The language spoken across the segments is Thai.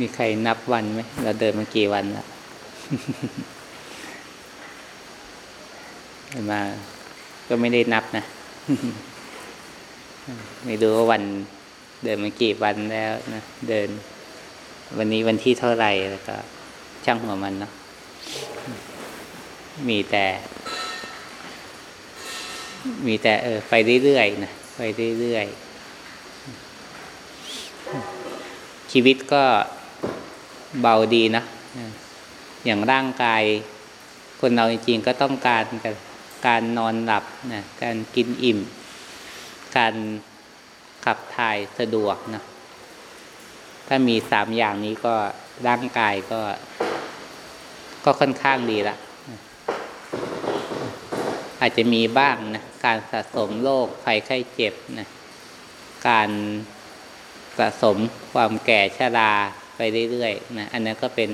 มีใครนับวันไหมเราเดินมากี่วันล้วมา ก็ไม่ได้นับนะไม่ดูว่าวันเดินมากี่วันแล้วนะเดิน วันนี้วันที่เท่าไหร่แล้วก็ ช่างหัวมันเนาะมีแต่ มีแต่ เออ ไปเรื่อยๆนะไปเรื่อยๆชีวิตก็ เบาดีนะอย่างร่างกาย คนเราจริงๆก็ต้องการการนอนหลับนะการกินอิ่ม การขับถ่ายสะดวกนะถ้ามีสามอย่างนี้ก็ร่างกายก็ ก็ค่อนข้างดีละอาจจะมีบ้างนะการสะสมโรคภัยไข้เจ็บนะการสะสมความแก่ชรา ไปเรื่อยๆนะอันนั้นก็เป็น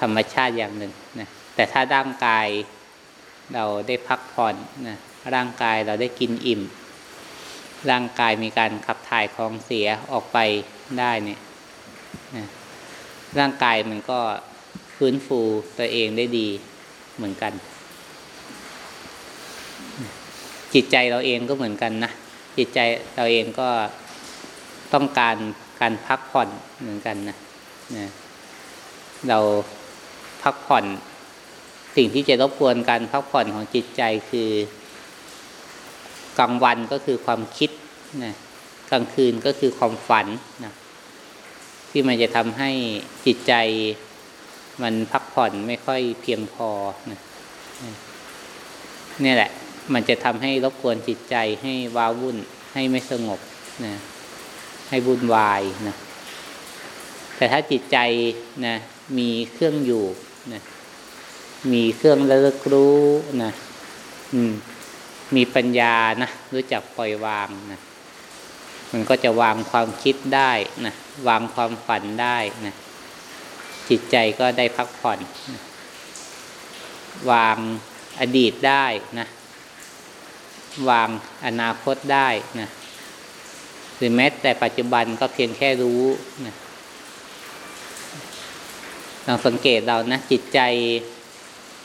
ธรรมชาติอย่างหนึ่งนะแต่ถ้าร่างกายเราได้พักผ่อนนะร่างกายเราได้กินอิ่ม ร่างกายมีการขับถ่ายของเสียออกไปได้เนี่ยนะร่างกายมันก็ฟื้นฟูตัวเองได้ดีเหมือนกัน จิตใจเราเองก็เหมือนกันนะจิตใจเราเองก็ต้องการการพักผ่อนเหมือนกันนะ นะเราพักผ่อน สิ่งที่จะรบกวนการพักผ่อนของจิตใจคือกลางวันก็คือความคิดนะกลางคืนก็คือความฝันนะที่มันจะทำให้จิตใจมันพักผ่อนไม่ค่อยเพียงพอนะนี่แหละ มันจะทำให้รบกวนจิตใจให้ว้าวุ่นให้ไม่สงบนะให้วุ่นวายนะ แต่ถ้าจิตใจนะมีเครื่องอยู่นะมีเครื่องระลึกรู้นะอืม มีปัญญานะรู้จักปล่อยวางนะมันก็จะวางความคิดได้นะวางความฝันได้นะจิตใจก็ได้พักผ่อนนะวางอดีตได้นะวางอนาคตได้นะหรือแม้แต่ปัจจุบันก็เพียงแค่รู้นะ ลองสังเกตเรานะจิตใจ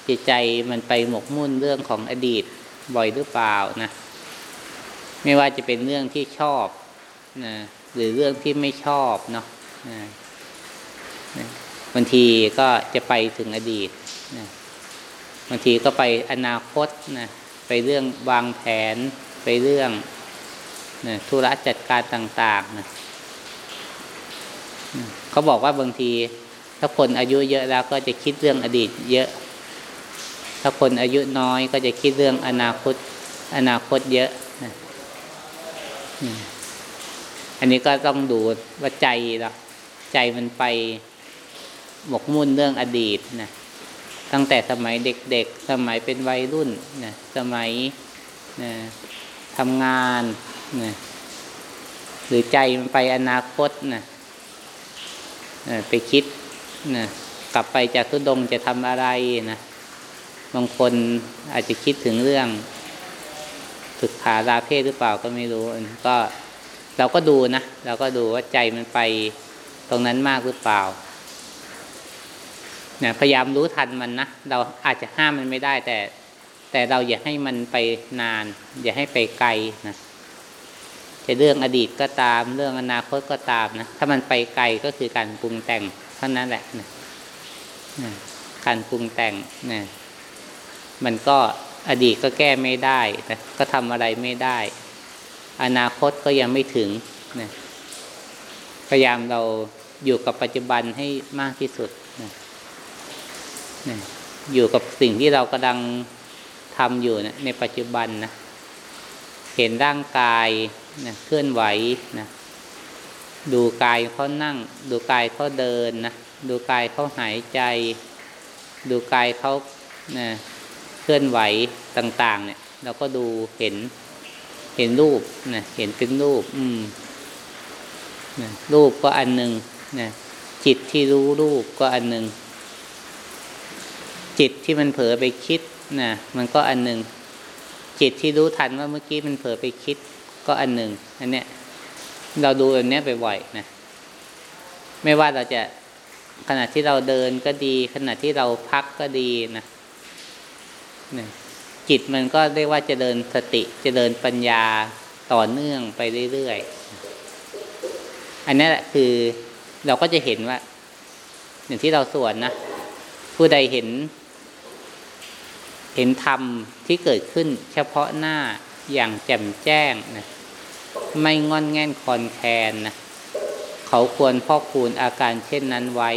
จิตใจมันไปหมกมุ่นเรื่องของอดีตบ่อยหรือเปล่านะ ไม่ว่าจะเป็นเรื่องที่ชอบนะหรือเรื่องที่ไม่ชอบเนาะนะบางทีก็จะไปถึงอดีตนะบางทีก็ไปอนาคตนะไปเรื่องวางแผนไปเรื่องนะธุระจัดการต่าง ๆนะเขาบอกว่าบางที ถ้าคนอายุเยอะแล้วก็จะคิดเรื่องอดีตเยอะ ถ้าคนอายุน้อยก็จะคิดเรื่องอนาคต อนาคตเยอะนะอันนี้ก็ต้องดูว่าใจเราใจมันไปหมกมุ่นเรื่องอดีตนะ ตั้งแต่สมัยเด็กๆ สมัยเป็นวัยรุ่นนะสมัยนะทำงานนะหรือใจมันไปอนาคตนะไปคิด นะกลับไปจากทุดงจะทำอะไรนะบางคนอาจจะคิดถึงเรื่องฝึกขาลาเพศหรือเปล่าก็ไม่รู้ก็เราก็ดูนะเราก็ดูว่าใจมันไปตรงนั้นมากหรือเปล่าเนี่ยพยายามรู้ทันมันนะเราอาจจะห้ามมันไม่ได้ แต่ แต่เราอย่าให้มันไปนาน อย่าให้ไปไกลนะจะเรื่องอดีตก็ตาม เรื่องอนาคตก็ตามนะถ้ามันไปไกลก็คือการปรุงแต่ง ท่านั้นแหละนะการปรุงแต่งนะมันก็อดีตก็แก้ไม่ได้นะก็ทำอะไรไม่ได้ อนาคตก็ยังไม่ถึงนะพยายามเราอยู่กับปัจจุบันให้มากที่สุดนะนะอยู่กับสิ่งที่เรากำลังทำอยู่นะในปัจจุบันนะเห็นร่างกายนะเคลื่อนไหวนะ ดูกายเขานั่ง ดูกายเขาเดินนะดูกายเขาหายใจ ดูกายเขานะเคลื่อนไหวต่าง ๆ เนี่ย เราก็ดูเห็น เห็นรูปนะเห็นเป็นรูป อืมนะรูปก็อันหนึ่งนะจิตที่รู้รูปก็อันหนึ่งจิตที่มันเผลอไปคิดนะมันก็อันหนึ่งจิตที่รู้ทันว่าเมื่อกี้มันเผลอไปคิด ก็อันหนึ่งอันเนี้ย เราดูอันเนี้ยบ่อยๆนะ ไม่ว่าเราจะขณะที่เราเดินก็ดี ขณะที่เราพักก็ดีนะนจิตมันก็เรียกว่าจะเดินสติจะเดินปัญญาต่อเนื่องไปเรื่อยๆ อันนี้แหละคือเราก็จะเห็นว่า อย่างที่เราสวดนะ ผู้ใดเห็น เห็นธรรมที่เกิดขึ้นเฉพาะหน้าอย่างแจ่มแจ้งนะ ไม่งอนแง่นคอนแคนนะเขาควรพ่อคูณอาการเช่นนั้นไว้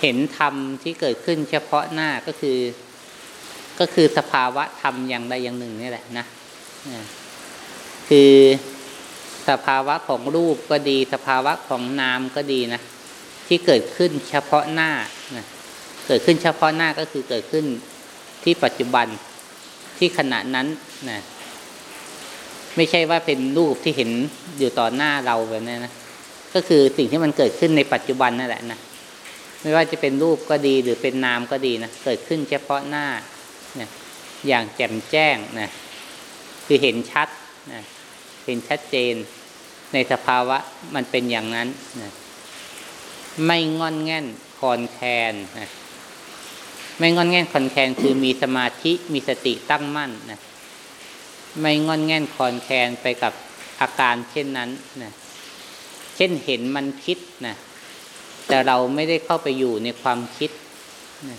เห็นธรรมที่เกิดขึ้นเฉพาะหน้าก็คือ ก็คือสภาวะธรรมอย่างใดอย่างหนึ่งนี่แหละนะคือสภาวะของรูปก็ดี สภาวะของนามก็ดีนะที่เกิดขึ้นเฉพาะหน้านะเกิดขึ้นเฉพาะหน้าก็คือเกิดขึ้นที่ปัจจุบันที่ขณะนั้นนะ ไม่ใช่ว่าเป็นรูปที่เห็นอยู่ต่อหน้าเราแบบนี้นะก็คือสิ่งที่มันเกิดขึ้นในปัจจุบันนั่นแหละนะไม่ว่าจะเป็นรูปก็ดีหรือเป็นนามก็ดีนะเกิดขึ้นเฉพาะหน้านะอย่างแจ่มแจ้งนะคือเห็นชัดนะเห็นชัดเจน ในสภาวะมันเป็นอย่างนั้นนะไม่งอนแง่นคอนแคนนะไม่งอนแง่นคอนแคนคือมีสมาธิมีสติตั้งมั่นนะ ไม่งอนแง่นคอนแคนไปกับอาการเช่นนั้นนะเช่นเห็นมันคิดนะแต่เราไม่ได้เข้าไปอยู่ในความคิดนะ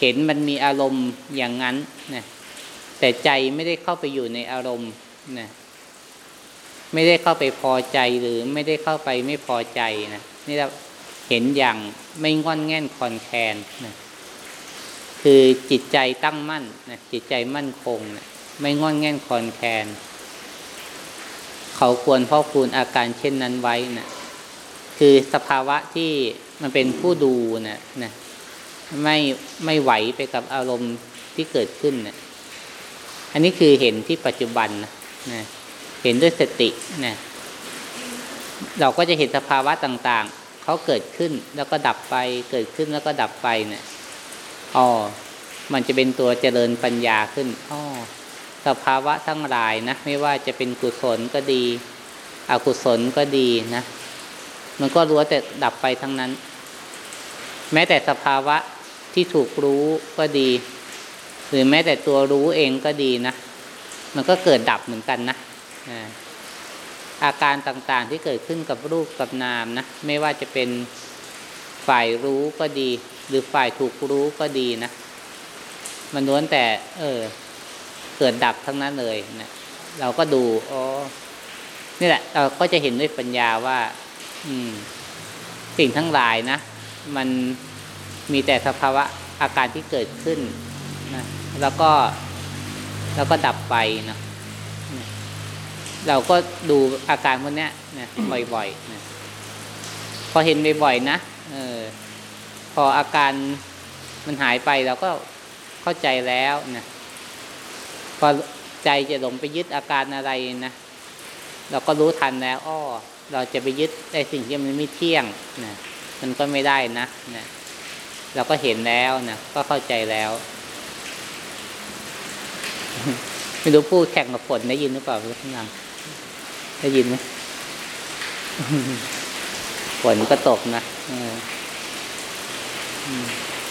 เห็นมันมีอารมณ์อย่างนั้นนะแต่ใจไม่ได้เข้าไปอยู่ในอารมณ์นะไม่ได้เข้าไปพอใจหรือไม่ได้เข้าไปไม่พอใจนะนี่เราเห็นอย่างไม่งอนแง่นคอนแคนนะคือจิตใจตั้งมั่นนะจิตใจมั่นคงนะ ไม่งอนแง่นคอนแคนเขาควรพ่อคูณอาการเช่นนั้นไว้นะคือสภาวะที่มันเป็นผู้ดูนะนะไม่ไม่ไหวไปกับอารมณ์ที่เกิดขึ้นนะอันนี้คือเห็นที่ปัจจุบันนะนะเห็นด้วยสตินะเราก็จะเห็นสภาวะต่าง ๆเขาเกิดขึ้นแล้วก็ดับไปเกิดขึ้นแล้วก็ดับไปเนะี่ยอ๋อมันจะเป็นตัวเจริญปัญญาขึ้นอ๋อ สภาวะทั้งหลายนะ ไม่ว่าจะเป็นกุศลก็ดี อกุศลก็ดีนะ มันก็รู้แต่ดับไปทั้งนั้น แม้แต่สภาวะที่ถูกรู้ก็ดี หรือแม้แต่ตัวรู้เองก็ดีนะ มันก็เกิดดับเหมือนกันนะอาการต่างๆที่เกิดขึ้นกับรูปกับนามนะ ไม่ว่าจะเป็นฝ่ายรู้ก็ดี หรือฝ่ายถูกรู้ก็ดีนะ มันล้วนแต่ เออ เกิดดับทั้งนั้นเลยนะเราก็ดูอ๋อนี่แหละ เราก็จะเห็นด้วยปัญญาว่า อืม สิ่งทั้งหลายนะมันมีแต่สภาวะอาการที่เกิดขึ้นนะแล้วก็แล้วก็ดับไปนะเราก็ดูอาการพวกนี้นะบ่อยๆนะพอเห็นบ่อยๆนะเออพออาการมันหายไปเราก็เข้าใจแล้วนะ พอใจจะหลงไปยึดอาการอะไรนะเราก็รู้ทันแล้วอ้อเราจะไปยึดในสิ่งที่มันไม่เที่ยงนะมันก็ไม่ได้นะนะเราก็เห็นแล้วนะก็เข้าใจแล้ว ไม่รู้พูดแข่งกับฝนได้ยินหรือเปล่าทุกท่านได้ยินไหมฝนก็ตกนะ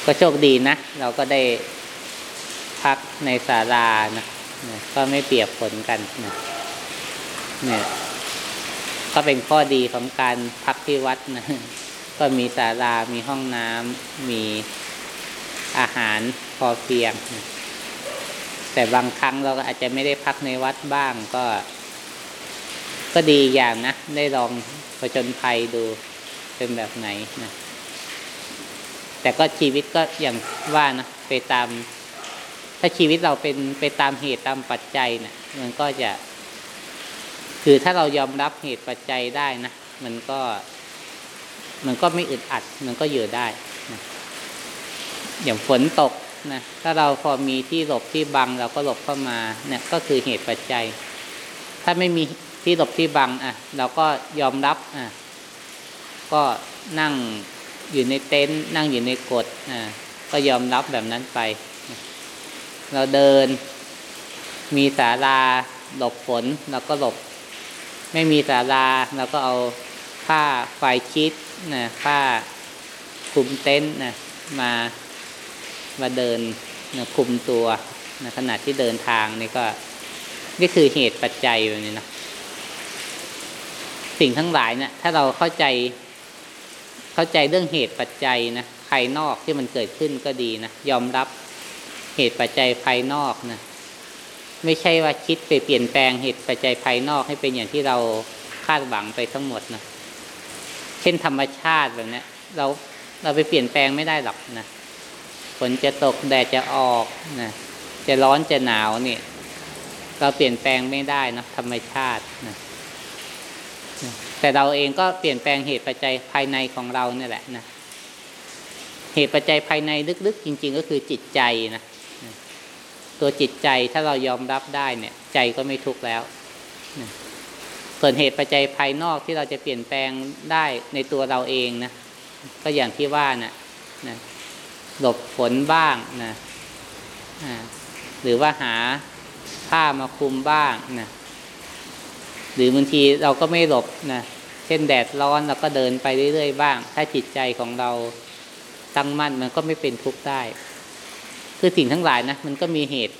ก็โชคดีนะ เราก็ได้พักในศาลานะ ก็ไม่เปรียกฝนกันนะเนี่ยก็เป็นข้อดีของการพักที่วัดนะก็มีศาลา มีห้องน้ำ มีอาหารพอเพียง แต่บางครั้งเราก็อาจจะไม่ได้พักในวัดบ้างก็ ก็ดีอย่างนะ ได้ลองผจญภัยดูเป็นแบบไหนนะ แต่ก็ชีวิตก็อย่างว่านะ ไปตาม ถ้าชีวิตเราเป็นไปตามเหตุตามปัจจัยเนะี่ย มันก็จะ คือถ้าเรายอมรับเหตุปัจจัยได้นะมันก็ มันก็ไม่อึดอัด มันก็อยู่ได้นะอย่างฝนตกนะถ้าเราพอมีที่หลบที่บังเราก็หลบเข้ามาเนี่ย ก็คือเหตุปัจจัย ถ้าไม่มีที่หลบที่บังอะ เราก็ยอมรับอะก็นั่งอยู่ในเต็นท์นั่งอยู่ในกฎอะก็ยอมรับแบบนั้นไป เราเดิน มีศาลาหลบฝนเราก็หลบ ไม่มีศาลาเราก็เอาผ้าไฟชิดนะผ้าคลุมเต็นท์นะมามาเดินนะคุมตัวนะขณะที่เดินทางนี่ก็ นี่คือเหตุปัจจัยแบบนี้นะสิ่งทั้งหลายเนะี่ยถ้าเราเข้าใจ เข้าใจเรื่องเหตุปัจจัยนะภายนอกที่มันเกิดขึ้นก็ดีนะยอมรับ เหตุปัจจัยภายนอกนะไม่ใช่ว่าคิดไปเปลี่ยนแปลงเหตุปัจจัยภายนอกให้เป็นอย่างที่เราคาดหวังไปทั้งหมดนะเช่นธรรมชาติแบบนี้เราเราไปเปลี่ยนแปลงไม่ได้หรอกนะฝนจะตกแดดจะออกนะจะร้อนจะหนาวเนี่ยเราเปลี่ยนแปลงไม่ได้นะธรรมชาตินะแต่เราเองก็เปลี่ยนแปลงเหตุปัจจัยภายในของเราเนี่ยแหละนะเหตุปัจจัยภายในลึกๆ จริง ๆ ก็คือจิตใจนะ ตัวจิตใจถ้าเรายอมรับได้เนี่ย ใจก็ไม่ทุกข์แล้ว ส่วนเหตุปัจจัยภายนอกที่เราจะเปลี่ยนแปลงได้ในตัวเราเองนะก็อย่างที่ว่านะนะหลบฝนบ้างนะหรือว่าหาผ้ามาคลุมบ้างนะหรือบางทีเราก็ไม่หลบนะเช่นแดดร้อนเราก็เดินไปเรื่อยๆบ้าง ถ้าจิตใจของเราตั้งมั่นมันก็ไม่เป็นทุกข์ได้ คือสิ่งทั้งหลายนะมันก็มีเหตุ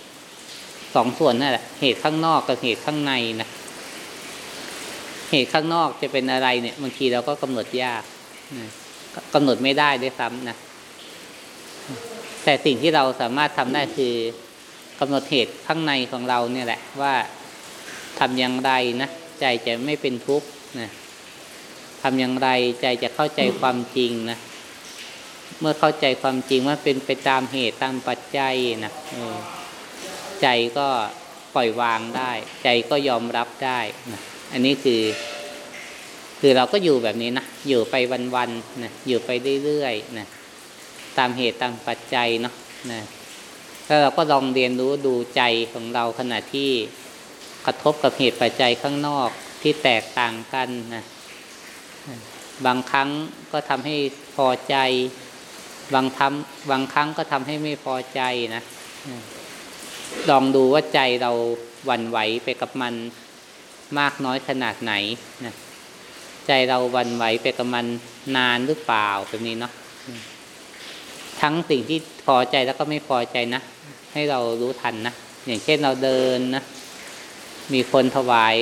สองส่วนนั่นแหละ เหตุข้างนอกกับเหตุข้างในนะเหตุข้างนอกจะเป็นอะไรเนี่ยบางทีเราก็กำหนดยากนะกำหนดไม่ได้ด้วยซ้ำนะแต่สิ่งที่เราสามารถทำได้คือกำหนดเหตุข้างในของเราเนี่ยแหละ ว่าทำอย่างไรนะใจจะไม่เป็นทุกข์นะทำอย่างไรใจจะเข้าใจความจริงนะ เมื่อเข้าใจความจริงว่าเป็นไปตามเหตุตามปัจจัยนะใจก็ปล่อยวางได้ ใจก็ยอมรับได้นะอันนี้คือ คือเราก็อยู่แบบนี้นะอยู่ไปวันๆนะอยู่ไปเรื่อยๆนะตามเหตุตามปัจจัยเนาะนะแล้วเราก็ลองเรียนรู้ดูใจของเราขณะที่กระทบกับเหตุปัจจัยข้างนอกที่แตกต่างกันนะบางครั้งก็ทำให้พอใจ บางทำบางครั้งก็ทำให้ไม่พอใจนะลองดูว่าใจเราหวั่นไหวไปกับมันมากน้อยขนาดไหนนะใจเราวันไหวไปกับมันนานหรือเปล่าแบบนี้เนาะทั้งสิ่งที่พอใจแล้วก็ไม่พอใจนะ ให้เรารู้ทันนะ อย่างเช่นเราเดินนะ มีคนถวาย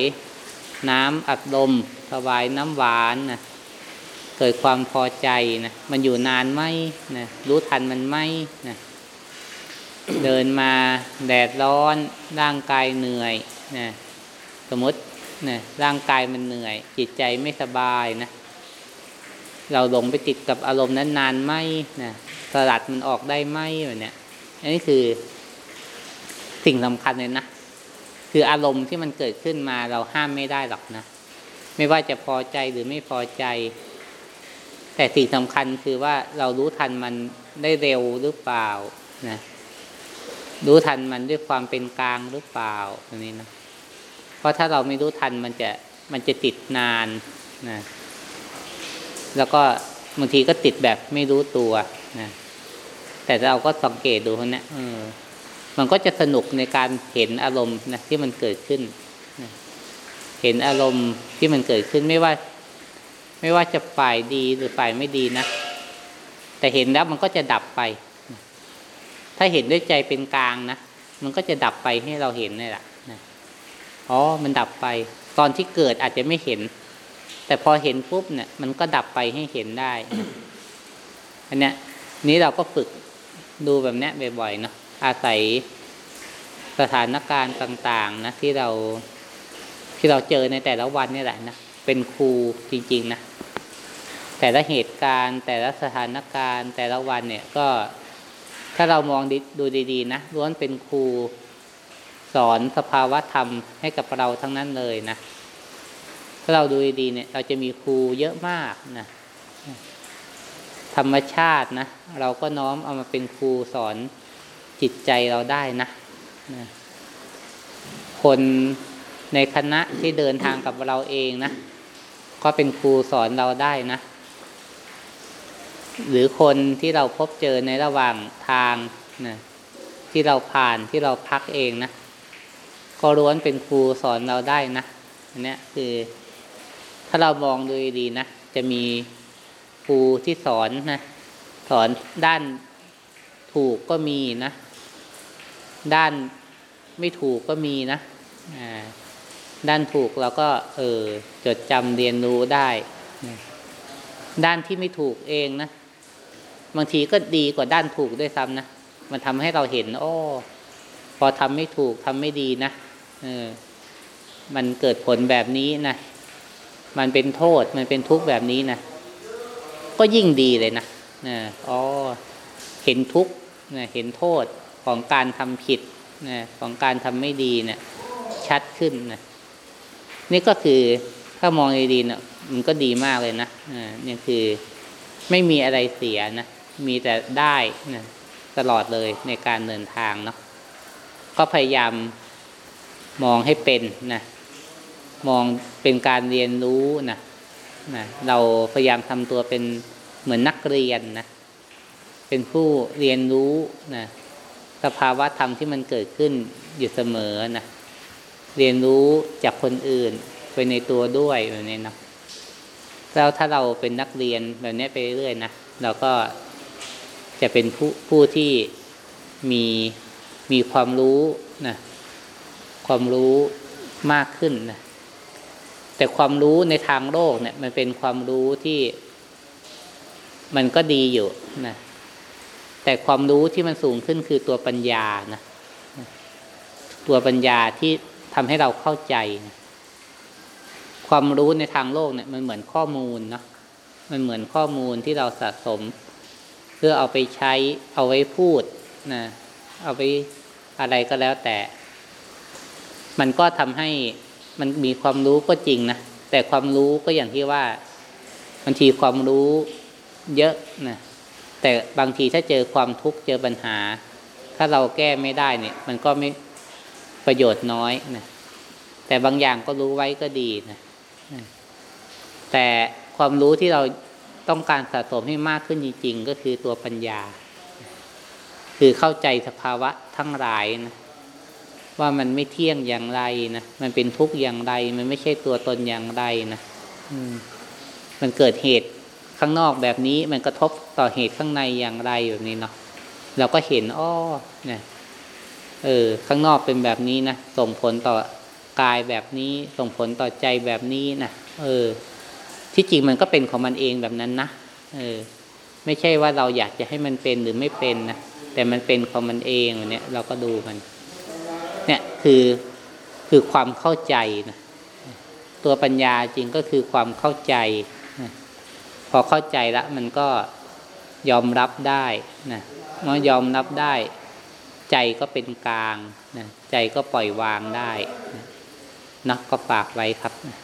น้ำอัดลมถวายน้ำหวานนะ เกิดความพอใจนะมันอยู่นานไหมนะรู้ทันมันไหมนะเดินมาแดดร้อน ร่างกายเหนื่อยนะสมมตินะร่างกายมันเหนื่อย จิตใจไม่สบายนะเราหลงไปติดกับอารมณ์นั้นนานไหมนะสลัดมันออกได้ไหมแบบเนี้ยอันนี้คือสิ่งสำคัญเลยนะคืออารมณ์ที่มันเกิดขึ้นมาเราห้ามไม่ได้หรอกนะ ไม่ว่าจะพอใจหรือไม่พอใจ แต่สิ่งสำคัญคือว่าเรารู้ทันมันได้เร็วหรือเปล่านะรู้ทันมันด้วยความเป็นกลางหรือเปล่าตรงนี้นะเพราะถ้าเราไม่รู้ทันมันจะมันจะติดนานนะแล้วก็บางทีก็ติดแบบไม่รู้ตัวนะแต่เราก็สังเกตดูคนนี้เออมันก็จะสนุกในการเห็นอารมณ์นะที่มันเกิดขึ้นนะเห็นอารมณ์ที่มันเกิดขึ้นไม่ว่า ไม่ว่าจะฝ่ายดีหรือฝ่ายไม่ดีนะ แต่เห็นแล้วมันก็จะดับไป ถ้าเห็นด้วยใจเป็นกลางนะ มันก็จะดับไปให้เราเห็นนี่แหละอ๋อ มันดับไป ตอนที่เกิดอาจจะไม่เห็น แต่พอเห็นปุ๊บเนี่ย มันก็ดับไปให้เห็นได้อันเนี้ย นี้เราก็ฝึกดูแบบนี้บ่อยๆเนาะอาศัยสถานการณ์ต่าง ๆ นะที่เราที่เราเจอในแต่ละวันนี่แหละนะ เป็นครูจริงๆนะแต่ละเหตุการณ์ แต่ละสถานการณ์ แต่ละวันเนี่ยก็ถ้าเรามองดูดี ๆ นะล้วนเป็นครูสอนสภาวะธรรมให้กับเราทั้งนั้นเลยนะถ้าเราดูดีเนี่ย เราจะมีครูเยอะมากนะธรรมชาตินะเราก็น้อมเอามาเป็นครูสอนจิตใจเราได้นะนะคนในคณะที่เดินทางกับเราเองนะ ก็เป็นครูสอนเราได้นะ หรือคนที่เราพบเจอในระหว่างทางนะที่เราผ่านที่เราพักเองนะ ก็ล้วนเป็นครูสอนเราได้นะอันนี้คือ ถ้าเรามองดูดีนะ จะมีครูที่สอนนะ สอนด้านถูกก็มีนะ ด้านไม่ถูกก็มีนะอ่า ด้านถูกเราก็เออจดจำเรียนรู้ได้ ด้านที่ไม่ถูกเองนะ บางทีก็ดีกว่าด้านถูกด้วยซ้ำนะ มันทำให้เราเห็น โอ้ พอทำไม่ถูกทำไม่ดีนะเออมันเกิดผลแบบนี้นะ มันเป็นโทษ มันเป็นทุกข์แบบนี้นะ ก็ยิ่งดีเลยนะนะอ๋อ เห็นทุกข์นะเห็นโทษของการทำผิดนะของการทำไม่ดีเนะี่ยชัดขึ้นนะ นี่ก็คือถ้ามองดีๆเนะมันก็ดีมากเลยนะอ่านี่คือไม่มีอะไรเสียนะมีแต่ได้นะตลอดเลยในการเดินทางเนาะก็พยายามมองให้เป็นนะมองเป็นการเรียนรู้นะนะเราพยายามทำตัวเป็นเหมือนนักเรียนนะเป็นผู้เรียนรู้นะสภาวะธรรมที่มันเกิดขึ้นอยู่เสมอนะ เรียนรู้จากคนอื่นไปในตัวด้วยแบบนี้นะแล้วถ้าเราเป็นนักเรียนแบบนี้ไปเรื่อยนะเราก็จะเป็นผู้ผู้ที่มีมีความรู้นะความรู้มากขึ้นนะแต่ความรู้ในทางโลกเนี่ย มันเป็นความรู้ที่มันก็ดีอยู่นะแต่ความรู้ที่มันสูงขึ้นคือตัวปัญญานะตัวปัญญาที่ ทำให้เราเข้าใจ ความรู้ในทางโลกเนี่ย มันเหมือนข้อมูลเนาะมันเหมือนข้อมูลที่เราสะสม เพื่อเอาไปใช้เอาไว้พูดนะเอาไปอะไรก็แล้วแต่ มันก็ทำให้มันมีความรู้ก็จริงนะแต่ความรู้ก็อย่างที่ว่าบางทีความรู้เยอะนะแต่บางทีถ้าเจอความทุกข์เจอปัญหา ถ้าเราแก้ไม่ได้เนี่ย มันก็ไม่ ประโยชน์น้อยนะแต่บางอย่างก็รู้ไว้ก็ดีนะแต่ความรู้ที่เราต้องการสะสมให้มากขึ้นจริง ๆ ก็คือตัวปัญญา คือเข้าใจสภาวะทั้งหลายนะว่ามันไม่เที่ยงอย่างไรนะมันเป็นทุกข์อย่างไร มันไม่ใช่ตัวตนอย่างไรนะมันเกิดเหตุข้างนอกแบบนี้ มันกระทบต่อเหตุข้างในอย่างไรแบบนี้เนาะเราก็เห็นอ้อเนี่ย เออข้างนอกเป็นแบบนี้นะส่งผลต่อกายแบบนี้ ส่งผลต่อใจแบบนี้นะเออ ที่จริงมันก็เป็นของมันเองแบบนั้นนะเออ ไม่ใช่ว่าเราอยากจะให้มันเป็นหรือไม่เป็นนะแต่มันเป็นของมันเองเนี่ยเราก็ดูมัน เนี่ยคือคือความเข้าใจนะตัวปัญญาจริงก็คือความเข้าใจนะพอเข้าใจแล้วมันก็ยอมรับได้นะเมื่อยอมรับได้ ใจก็เป็นกลางนะใจก็ปล่อยวางได้นะนักก็ฝากไว้ครับนะ